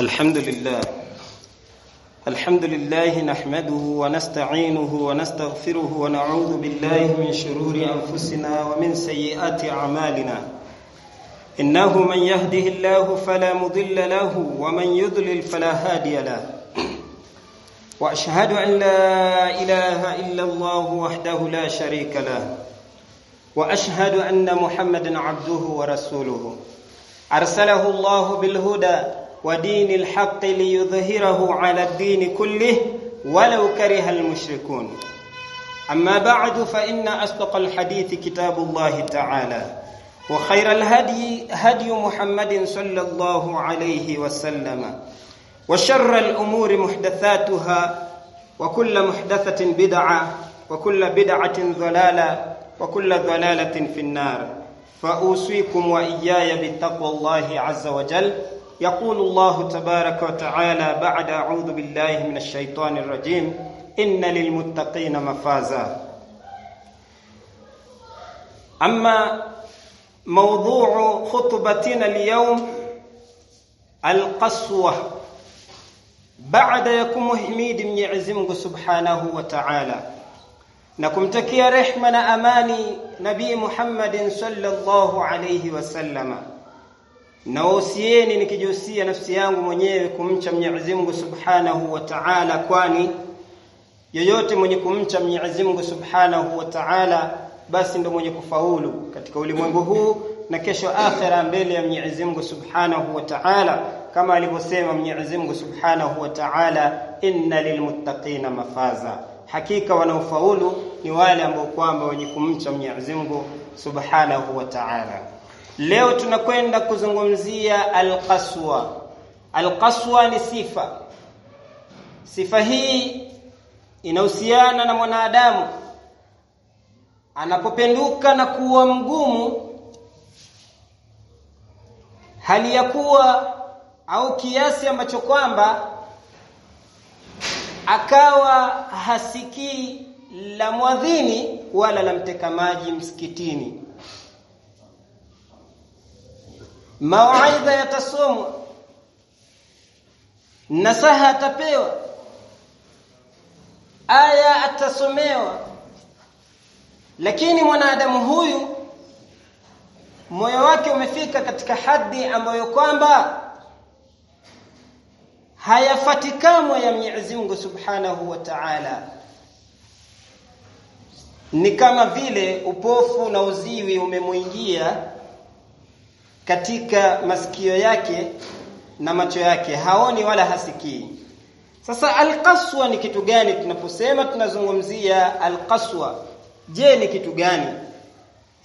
الحمد لله. الحمد لله نحمده ونستعينه ونستغفره ونعوذ بالله من شرور أنفسنا ومن سيئات أعمالنا. إنه من يهده الله فلا مضل له ومن يضلل فلا هادي له. وأشهد أن لا إله إلا الله وحده لا شريك له. وأشهد أن محمدا عبده ورسوله. أرسله الله بالهدى ودين الحق ليظهره على الدين كله ولو كره المشركون. أما بعد فإن أصدق الحديث كتاب الله تعالى وخير الهدي هدي محمد صلى الله عليه وسلم وشر الأمور محدثاتها وكل محدثة بدعة وكل بدعة ضلالة وكل ضلالة في النار. فأوصيكم وإياي بتقوى الله عز وجل. يقول الله تبارك وتعالى بعد أعوذ بالله من الشيطان الرجيم إن للمتقين مفازا. أما موضوع خطبتنا اليوم القسوة بعد يكم حميد من يعزم سبحانه وتعالى. نكمتكيا رحمنا أماني نبي محمد صلى الله عليه وسلم. Na wausieni nikijihusia nafsi yangu mwenyewe kumcha Mwenyezi Mungu Subhanahu wa Ta'ala kwani yoyote mwenye kumcha Mwenyezi Mungu Subhanahu wa Ta'ala basi ndo mwenye kufaulu katika ulimwengu huu na kesho akhera mbele ya Mwenyezi Mungu Subhanahu wa Ta'ala. Kama alivyosema Mwenyezi Mungu Subhanahu wa Ta'ala inna lilmuttaqina mafaza. Hakika wanaofaulu ni wale ambao kwamba wenye kumcha Mwenyezi Mungu Subhanahu wa Ta'ala leo tunakwenda kuzungumzia alqaswa. Alqaswa ni sifa. Sifa hii inahusiana na mwanadamu. Anapopenduka na kuwa mgumu hali ya kuwa au kiasi ambacho kwamba akawa hasikii la mwadhini wala la mteka maji msikitini mawaidha yatasomwa. Nasaha atapewa. Aya atasomewa. Lakini mwanadamu huyu moyo wake umefika katika hadi ambayo kwamba hayafatikamo ya Mwenyezi Mungu Subhanahu wa Ta'ala. Ni kama vile upofu na uziwi umemuingia katika masikio yake na macho yake. Haoni wala hasikii. Sasa alqaswa ni kitu gani? Tunaposema tunazungumzia alqaswa. Je ni kitu gani?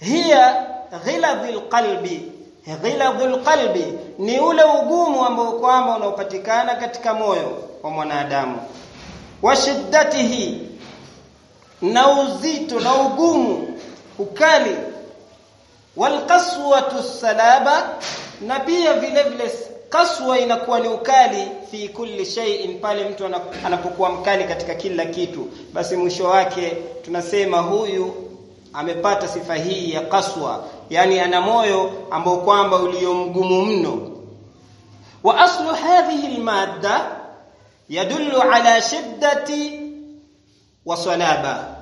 Hiya ghiladhul qalbi. Ghiladhul qalbi ni ule ugumu ambao kwamba unaopatikana katika moyo wa mwanadamu. Wa shiddatihi na uzito na ugumu ukali walqaswatu salaba na pia vile vile kaswa inakuwa ni ukali fi kulli shay'in pale mtu anapokuwa mkali katika kila kitu. Basi mwisho wake tunasema huyu amepata sifa hii ya kaswa yani ana moyo ambao kwamba uliomgumu mno. Wa aslu hadhihi almadda yadullu ala shiddati wa salaba.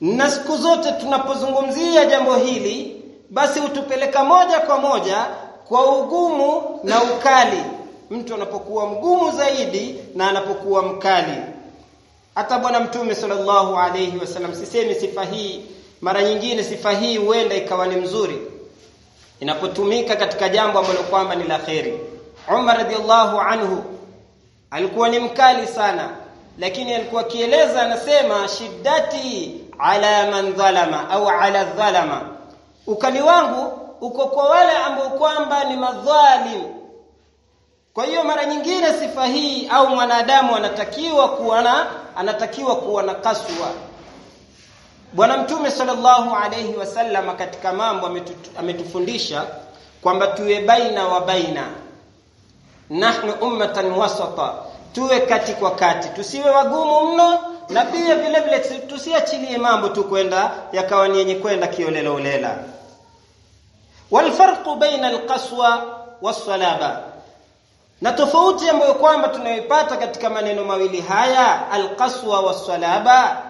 Na siku zote tunapozungumzia jambo hili basi utupeleka moja kwa moja kwa ugumu na ukali. Mtu anapokuwa mgumu zaidi na anapokuwa mkali. Hata bwana mtume sallallahu alayhi wasallam sisemi sifa hii mara nyingine sifa hii huenda ikawa ni mzuri. Inapotumika katika jambo ambalo kwamba ni la kheri. Umar radhiallahu anhu alikuwa ni mkali sana lakini alikuwa akieleza anasema shiddati ala man dhalama au ala dhalama ukali wangu uko kwa wale ambao kwamba ni madhalim. Kwa hiyo mara nyingine sifa hii au mwanadamu anatakiwa kuwa na anatakiwa kuwa na kaswa. Bwana Mtume sallallahu alayhi wasallam katika mambo ametufundisha kwamba tuwe baina wa baina. Nahnu ummatan wasata. Tuwe kati kwa kati. Tusiwe wagumu mno na pia vile vile tusiachilie mambo tu kwenda yakawa ni yenye kwenda kiolela ulela walfarqu baina alqaswa wassalaba. Na tofauti ambayo kwamba tunayoipata katika maneno mawili haya alqaswa wassalaba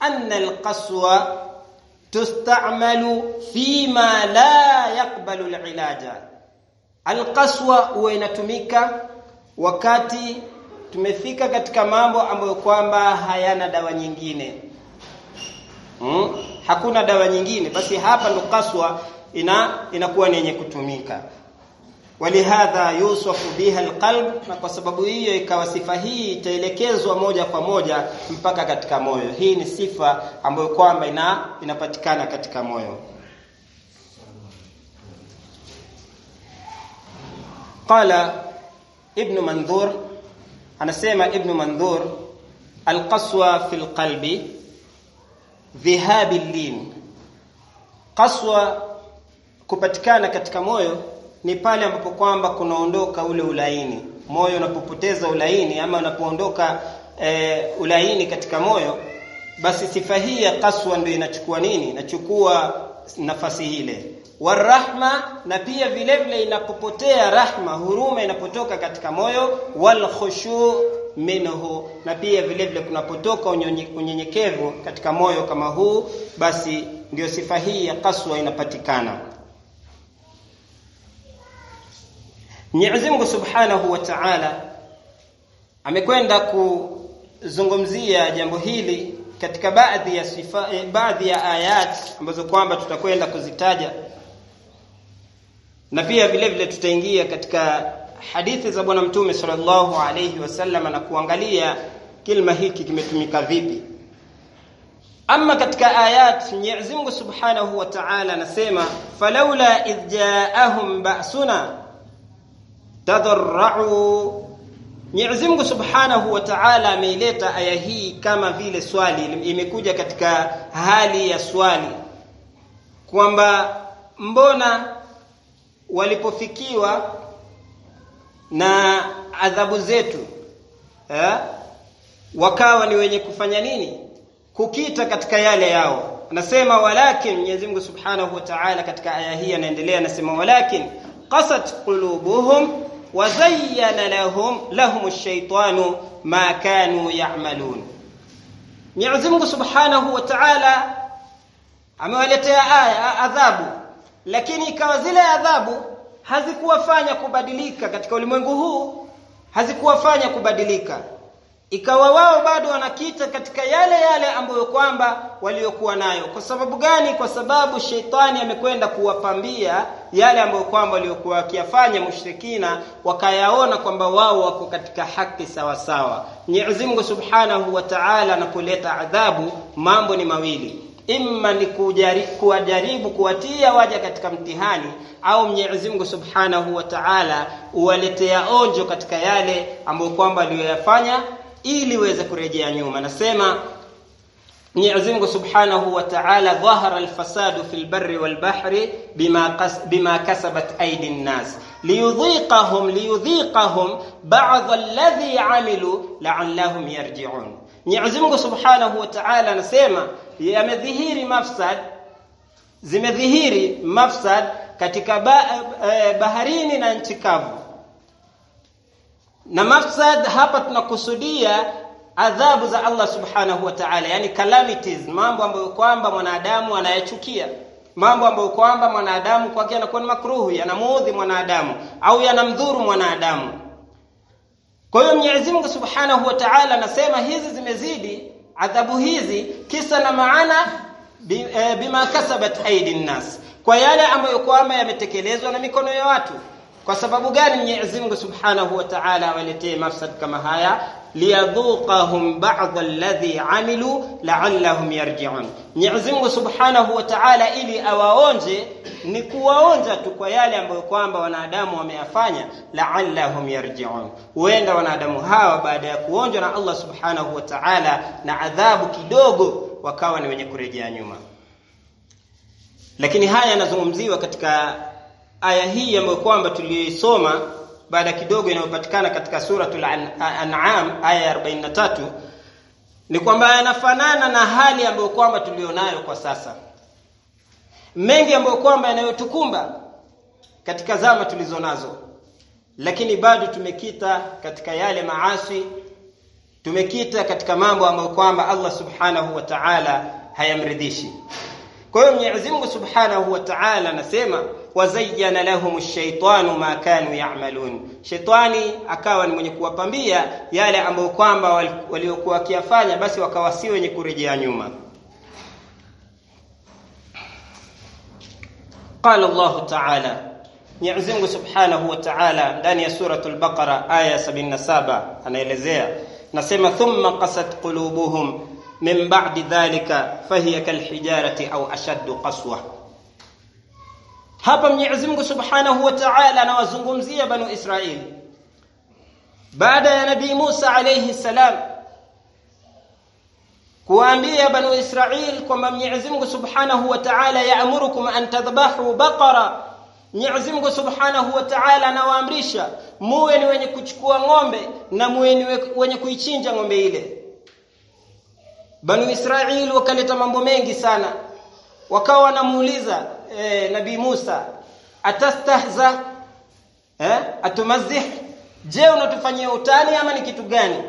anna alqaswa tustamalu fima la yakbalu alilaja. Alqaswa huwa inatumika wakati tumefika katika mambo ambayo kwamba hayana dawa nyingine. Hmm? hakuna dawa nyingine. Basi hapa ndo kaswa ina inakuwa ni yenye kutumika. Walihadha yusafu biha alqalb na kwa sababu hiyo ikawa sifa hii itaelekezwa moja kwa moja mpaka katika moyo. Hii ni sifa ambayo kwamba ina inapatikana katika moyo. Qala ibn mandhur anasema ibn mandhur alqaswa fi alqalbi dhihabi lin qaswa kupatikana katika moyo ni pale ambapo kwamba kunaondoka ule ulaini. Moyo unapopoteza ulaini ama unapoondoka e, ulaini katika moyo basi sifa hii ya kaswa ndio inachukua nini? Inachukua nafasi ile. Warahma na pia vile vile inapopotea rahma huruma inapotoka katika moyo wal khushu minhu na pia vile vile kunapotoka unyenyekevu katika moyo kama huu basi ndio sifa hii ya kaswa inapatikana Mwenyezi Mungu Subhanahu wa Ta'ala amekwenda kuzungumzia jambo hili katika baadhi ya sifa eh, baadhi ya ayat ambazo kwamba tutakwenda kuzitaja. Na pia vile vile tutaingia katika hadithi za bwana mtume sallallahu alayhi wasallam na kuangalia kilma hiki kimetumika vipi. Ama katika ayat Mwenyezi Mungu Subhanahu wa Ta'ala anasema falaula idh ja'ahum ba'suna tadarra'u Mwenyezi Mungu Subhanahu wa Ta'ala ameileta aya hii kama vile swali. Imekuja katika hali ya swali kwamba mbona walipofikiwa na adhabu zetu eh, wakawa ni wenye kufanya nini? Kukita katika yale yao. Anasema walakin Mwenyezi Mungu Subhanahu wa Ta'ala katika aya hii anaendelea anasema walakin qasat qulubuhum wazayyana lahum lahum ash-shaytanu ma kanu ya'malun. Mwenyezi Subhanahu wa Ta'ala amewaletea aya adhabu. Lakini ikawa zile adhabu hazikuwafanya kubadilika katika ulimwengu huu hazikuwafanya kubadilika. Ikawa wao bado wanakita katika yale yale ambayo kwamba waliokuwa nayo. Kwa sababu gani? Kwa sababu sheitani amekwenda kuwapambia yale ambayo kwamba waliokuwa wakiyafanya mushrikina wakayaona kwamba wao wako katika haki sawa sawa. Mwenyezi Mungu Subhanahu wa Ta'ala anapoleta adhabu mambo ni mawili. Imma ni kuwajaribu kuwatia waja katika mtihani au Mwenyezi Mungu Subhanahu wa Ta'ala uwaletea onjo katika yale ambayo kwamba aliyoyafanya ili weze kurejea nyuma. Nasema Mwenyezi Mungu Subhanahu wa Ta'ala dhahara al-fasadu fil barri wal bahri bima kas, bima kasabat aydin nas liyudhiqahum liyudhiqahum ba'd alladhi 'amilu la'allahum yarji'un. Mwenyezi Mungu Subhanahu wa Ta'ala anasema yamedhihiri mafsad zimedhihiri mafsad katika ba, eh, baharini na nchi kavu. Na mafsad hapa tunakusudia adhabu za Allah subhanahu wa ta'ala. Yani calamities. Mambo ambayo kwamba mwanadamu anayachukia. Mambo ambayo kwamba mwanadamu kwake anakuwa ni makruhu yanamuudhi mwanadamu au yanamdhuru mwanadamu. Kwa hiyo Mwenyezi Mungu Subhanahu wa Ta'ala anasema hizi zimezidi adhabu hizi kisa na maana bima kasabat aidin nas kwa yale ambayo kwamba yametekelezwa na mikono ya watu. Kwa sababu gani Mwenyezi Mungu Subhanahu wa Ta'ala awaletee mafsad kama haya liyadhuqahum ba'd alladhi amilu la'allahum yarji'un. Mwenyezi Mungu Subhanahu wa Ta'ala ili awaonje ni kuwaonja tu kwa yale ambayo kwamba wanadamu wameyafanya la'allahum yarji'un. Huenda wanadamu hawa baada ya kuonjwa na Allah Subhanahu wa Ta'ala na adhabu kidogo wakawa ni wenye kurejea nyuma. Lakini haya yanazungumziwa katika aya hii ambayo kwamba tuliyoisoma baada kidogo inayopatikana katika suratul an'am aya ya 43 ni kwamba yanafanana na hali ambayo kwamba tulionayo kwa sasa. Mengi ambayo kwamba yanayotukumba katika zama tulizonazo lakini bado tumekita katika yale maasi tumekita katika mambo ambayo kwamba Allah subhanahu wa ta'ala hayamridhishi kwa hiyo Mwenyezi Mungu Subhanahu wa Ta'ala anasema wazayyana lahum shaitanu ma kanu ya'malun, Shaytani akawa ni mwenye kuwapambia yale ambayo kwamba waliokuwa wakiyafanya, basi wakawa si wenye kurejea nyuma. Qala Allah Ta'ala, Mwenyezi Mungu Subhanahu wa Ta'ala ndani ya suratul Baqara aya 77 anaelezea nasema, thumma qasat qulubuhum min ba'di dhalika fahiya kalhijarati au ashaddu qaswa hapa Mwenyezi Mungu Subhanahu wa Ta'ala anawazungumzia banu Israili baada ya Nabii Musa alayhi salam kuambia banu Israil kwamba Mwenyezi Mungu Subhanahu wa Ta'ala yaamurukum an tadhbahu baqara Mwenyezi Mungu Subhanahu wa Ta'ala anawaamrisha muwe ni wenye kuchukua ng'ombe na muwe ni wenye kuichinja ng'ombe ile. Banu Israili wakaleta mambo mengi sana. Wakawa wanamuuliza eh, Nabii Musa, atastahza? Eh? Atumazih? Je, unatufanyia utani ama ni kitu gani?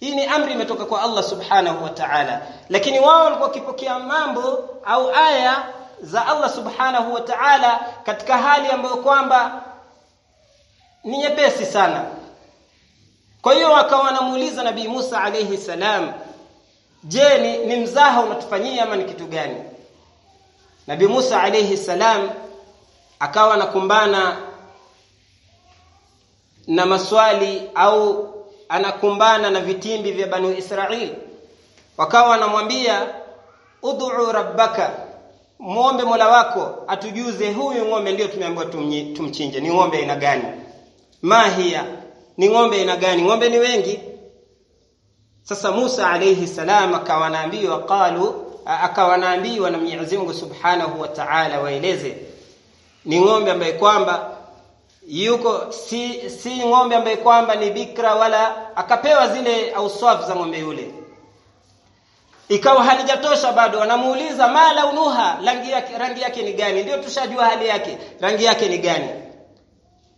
Hii ni amri imetoka kwa Allah Subhanahu wa Ta'ala. Lakini wao walikuwa wakipokea mambo au aya za Allah subhanahu wa ta'ala katika hali ambayo kwamba ni nyepesi sana kwa hiyo wakawa wanamuuliza nabii Musa alayhi salam je ni, ni mzaha unatufanyia ama ni kitu gani? Nabi Musa alayhi salam akawa anakumbana na maswali au anakumbana na vitimbi vya banu israil. Wakawa wanamwambia ud'u rabbaka muombe Mola wako atujuze huyu ng'ombe ndio tumeambiwa tumchinje. Ni ng'ombe aina gani? Mahia ni ng'ombe aina gani? Ng'ombe ni wengi sasa Musa alayhi salam akawa anaambiwa qalu akawa anaambiwa na Mwenyezi Mungu Subhanahu wa Ta'ala waeleze. Ni ng'ombe ambaye kwamba yuko si si ng'ombe ambaye kwamba ni bikra wala akapewa zile auswaf za ng'ombe yule. Ikawa halijatosha bado anamuuliza mala unuha rangi yake rangi yake ni gani? Ndio tushajua hali yake rangi yake ni gani.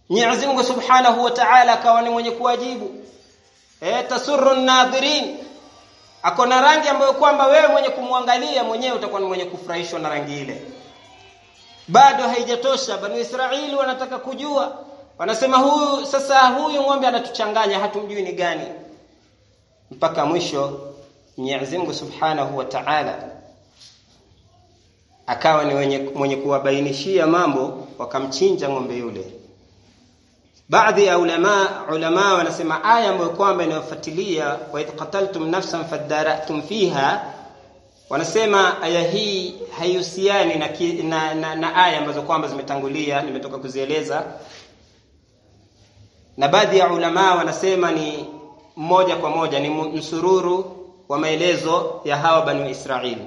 Mwenyezi Mungu Subhanahu wa Ta'ala akawa ni mwenye kuwajibu eh tasurru nadhirin ako na rangi ambayo kwamba wewe mwenye kumwangalia mwenyewe utakuwa ni mwenye kufurahishwa na rangi ile. Bado haijatosha. Bani Israeli wanataka kujua. Wanasema huyu sasa huyu ng'ombe anatuchanganya hatumjui ni gani. Mpaka mwisho Mungu Subhanahu wa Ta'ala akawa ni mwenye, mwenye kuwabainishia mambo wakamchinja ng'ombe yule baadhi ya ulama ulama wanasema aya ambayo kwamba inayofuatilia wa qataltum nafsan fadaratum fiha wanasema aya hii haihusiani na, na, na, na aya ambazo kwamba zimetangulia nimetoka kuzieleza na baadhi ya ulama wanasema ni moja kwa moja ni msururu wa maelezo ya hawa banu Israili.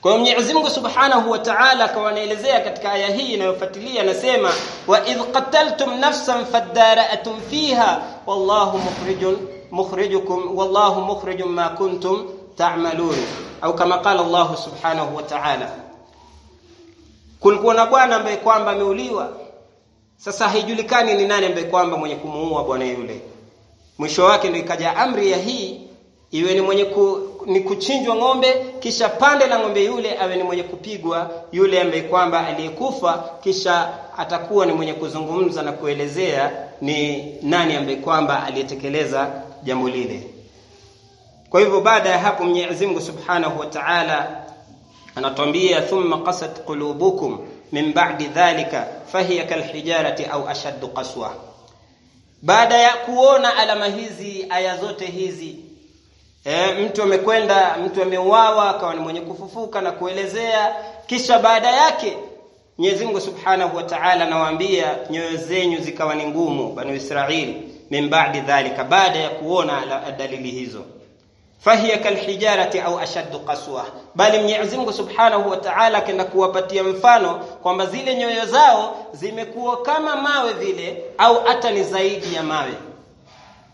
Kwa hiyo Mwenyezi Mungu Subhanahu wa Ta'ala akawanaelezea katika aya hii inayofuatilia anasema wa idh qataltum nafsan fadara'tum fiha wallahu mukhrijun mukhrijukum wallahu mukhrijum ma kuntum ta'malun au kama qala Allah Subhanahu wa Ta'ala. Kulikuwa na bwana ambaye kwamba ameuliwa. Sasa haijulikani ni nani ambaye kwamba mwenye kumuua bwana yule. Mwisho wake ndio ikaja amri ya hii iwe ni mwenye ku, ni kuchinjwa ng'ombe kisha pande la ng'ombe yule awe ni mwenye kupigwa yule ambaye kwamba aliyekufa kisha atakuwa ni mwenye kuzungumza na kuelezea ni nani ambaye kwamba aliyetekeleza jambo lile. Kwa hivyo baada ya hapo Mwenyezi Mungu Subhanahu wa Ta'ala anatuambia thumma qasat qulubukum min ba'di dhalika fahiya kalhijarati au ashaddu qaswa. Baada ya kuona alama hizi aya zote hizi E, mtu amekwenda mtu ameuawa akawa ni mwenye kufufuka na kuelezea. Kisha baada yake Mwenyezi Mungu Subhanahu wa Ta'ala anawaambia nyoyo zenyu zikawa ni ngumu banu Israili min ba'di dhalika baada ya kuona dalili hizo. Fahiya kalhijarati au ashaddu qaswa bali Mwenyezi Mungu Subhanahu wa Ta'ala kenda kuwapatia mfano kwamba zile nyoyo zao zimekuwa kama mawe vile au hata ni zaidi ya mawe.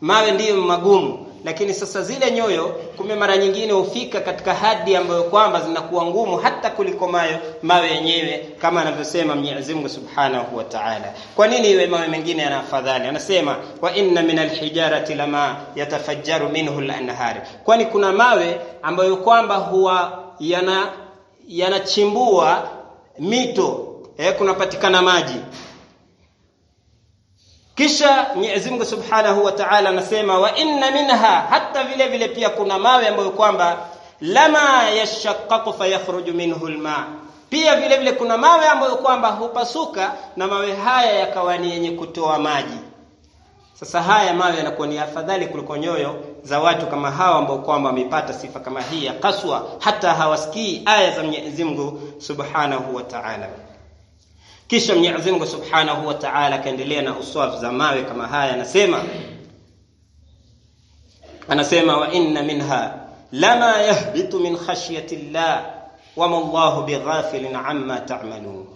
Mawe ndiyo magumu lakini sasa zile nyoyo kume mara nyingine hufika katika hadi ambayo kwamba zinakuwa ngumu hata kuliko mayo mawe yenyewe kama anavyosema Mwenyezi Mungu Subhanahu wa Ta'ala. Kwa nini iwe mawe mengine yana afadhali? Anasema wa inna min alhijarati lama yatafajjaru minhu al-anhar kwani kuna mawe ambayo kwamba huwa yana yanachimbua mito eh, kunapatikana maji kisha Mwenyezi Mungu Subhanahu wa Ta'ala anasema wa inna minha hata vile vile pia kuna mawe ambayo kwamba lama yashaqqaqu fayakhruju minhu alma. Pia vile vile kuna mawe ambayo kwamba hupasuka na mawe haya yakawa ni yenye kutoa maji. Sasa haya mawe yanakuwa ni afadhali kuliko nyoyo za watu kama hawa ambao kwamba wamepata sifa kama hii ya kaswa hata hawasikii aya za Mwenyezi Mungu Subhanahu wa Ta'ala kisha Mwenyezi Mungu Subhanahu wa Ta'ala akaendelea na uswafu za mawe kama haya anasema anasema wa inna minha lama yahbitu min khashyati llah wama Allahu bighafilin amma ta'malun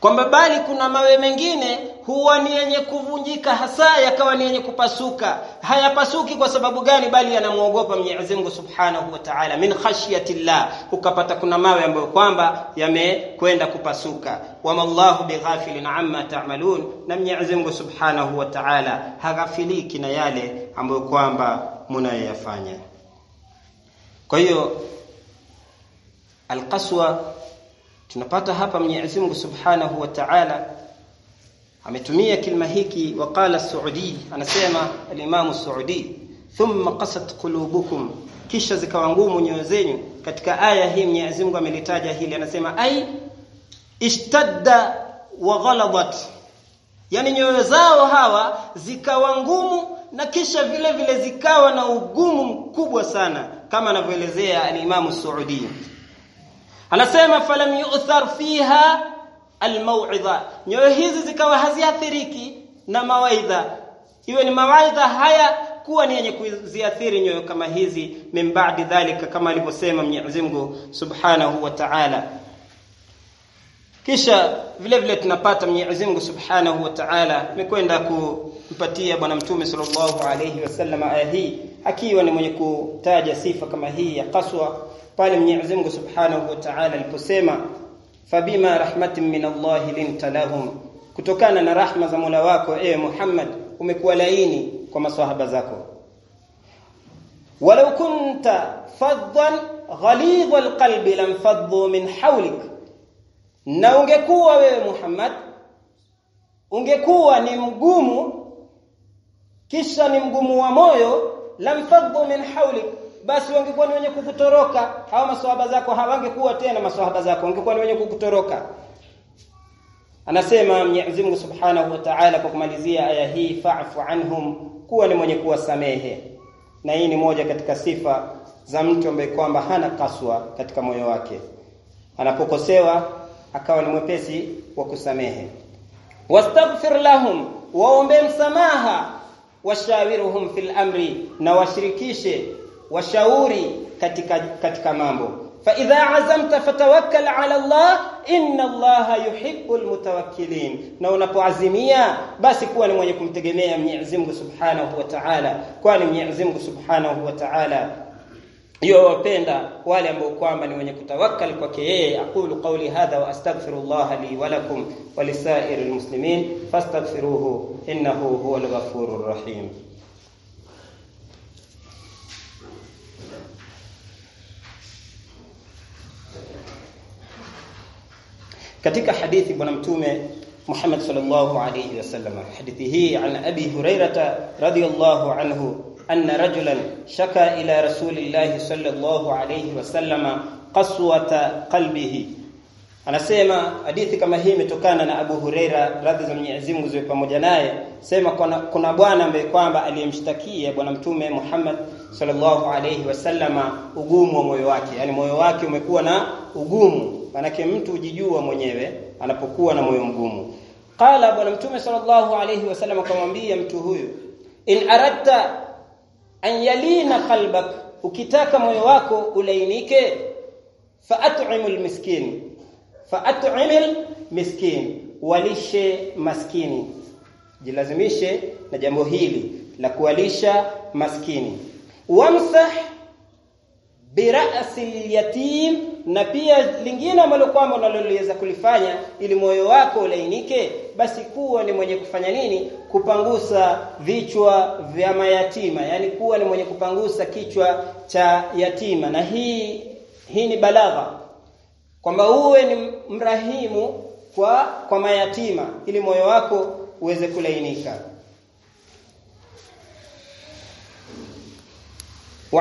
kwamba bali kuna mawe mengine huwa ni yenye kuvunjika hasa yakawa ni yenye kupasuka. Hayapasuki kwa sababu gani? Bali yanamuogopa Mwenyezi Mungu Subhanahu wa Ta'ala. Min khashyatillah ukapata kuna mawe ambayo kwamba yamekwenda kupasuka. Wamallahu bighafilin amma ta'malun na Mwenyezi Mungu Subhanahu wa Ta'ala haghafiliki na yale ambayo kwamba munayoyafanya. Kwa hiyo alqaswa tunapata hapa Mwenyezi Mungu Subhanahu wa Ta'ala ametumia kilima hiki waqala Saudi anasema al-Imam Saudi thumma qasat qulubukum kisha zikawa ngumu nyoyo zenyu. Katika aya hii Mwenyezi Mungu amelitaja hili anasema ai ishtadda wa ghalabat. Yani nyoyo zao hawa zikawa ngumu na kisha vile vile zikawa na ugumu mkubwa sana kama anavyoelezea al-Imam Saudi anasema falam yu'thar fiha almau'idha nyoyo hizi zikawa haziathiriki na mawaidha. Iwe ni mawaidha haya kuwa ni yenye kuziathiri nyoyo kama hizi min ba'di dhalika kama alivyosema Mwenyezi Mungu Subhanahu wa Ta'ala. Kisha vile vile tunapata Mwenyezi Mungu Subhanahu wa Ta'ala amekwenda kumpatia bwana mtume sallallahu alayhi wasallam aya hii akiwa ni mwenye kutaja sifa kama hii ya qaswa pale Mwenyezi Mungu Subhanahu wa Ta'ala aliposema fabima rahmatin min Allah lintalahum kutokana na rahma za Mola wako e Muhammad umekuwa laini kwa maswahaba zako. Walau kunta faddan ghalidha alqalbi lamfaddu min hawlik na ungekuwa wewe Muhammad ungekuwa ni mgumu kisha ni mgumu wa moyo lamfaddu min hawlik basi wangekuwa ni wenye kukutoroka. Hao maswahaba zako hawangekuwa tena maswahaba zako wangekuwa ni wenye kukutoroka. Anasema Mwenyezi Mungu Subhanahu wa Ta'ala kwa kumalizia aya hii fa'fu anhum kuwa ni mwenye kuwasamehe. Na hii ni moja katika sifa za mtu ambaye kwamba hana kaswa katika moyo wake. Anapokosewa akawa ni mwepesi wa kusamehe. Wastaghfir lahum waombe msamaha washawiruhum fil amri na washirikishe washauri katika katika mambo. Fa idha azamta fatawakkal ala Allah inna Allah yuhibbul mutawakkilin na unapoazimia basi kuwa ni mwenye kumtegemea Mwenyezi Mungu Subhanahu wa Ta'ala. Kwani Mwenyezi Mungu Subhanahu wa Ta'ala yowapenda wale ambao kwamba ni wenye kutawakkal kwake yeye. Aqulu qawli hadha wa astaghfirullah li wa lakum wa lisairil muslimin fastaghfiruhu innahu huwal ghafurur rahim katika hadithi bwana mtume Muhammad sallallahu alayhi wasallam hadithi hii an abi hurairah radhiyallahu anhu anna rajulan shaka ila rasulillahi sallallahu alayhi wasallam qaswata qalbihi. Anasema hadithi kama hii imetokana na Abu Huraira radhi za Mwenyezi Mungu ziwe pamoja naye. Sema kuna, kuna bwana ambaye kwamba aliyemshtakia bwana mtume Muhammad sallallahu alayhi wasallama ugumu wa moyo wake. Yani moyo wake umekuwa na ugumu manake mtu ujijua mwenyewe anapokuwa na moyo mgumu. Qala bwana mtume sallallahu alayhi wasallam akamwambia mtu huyu in aradta an yalina qalbak ukitaka moyo wako ulainike fa at'imul miskin fa at'imil miskin walishe maskini. Jilazimishe na jambo hili la kuwalisha maskini. Wamsah birasi yatim na pia lingine ambalo kwamba unaloliweza kulifanya ili moyo wako ulainike basi kuwa ni mwenye kufanya nini? Kupangusa vichwa vya mayatima. Yani kuwa ni mwenye kupangusa kichwa cha yatima. Na hii hii ni balagha. Kwamba uwe ni mrahimu kwa kwa mayatima ili moyo wako uweze kulainika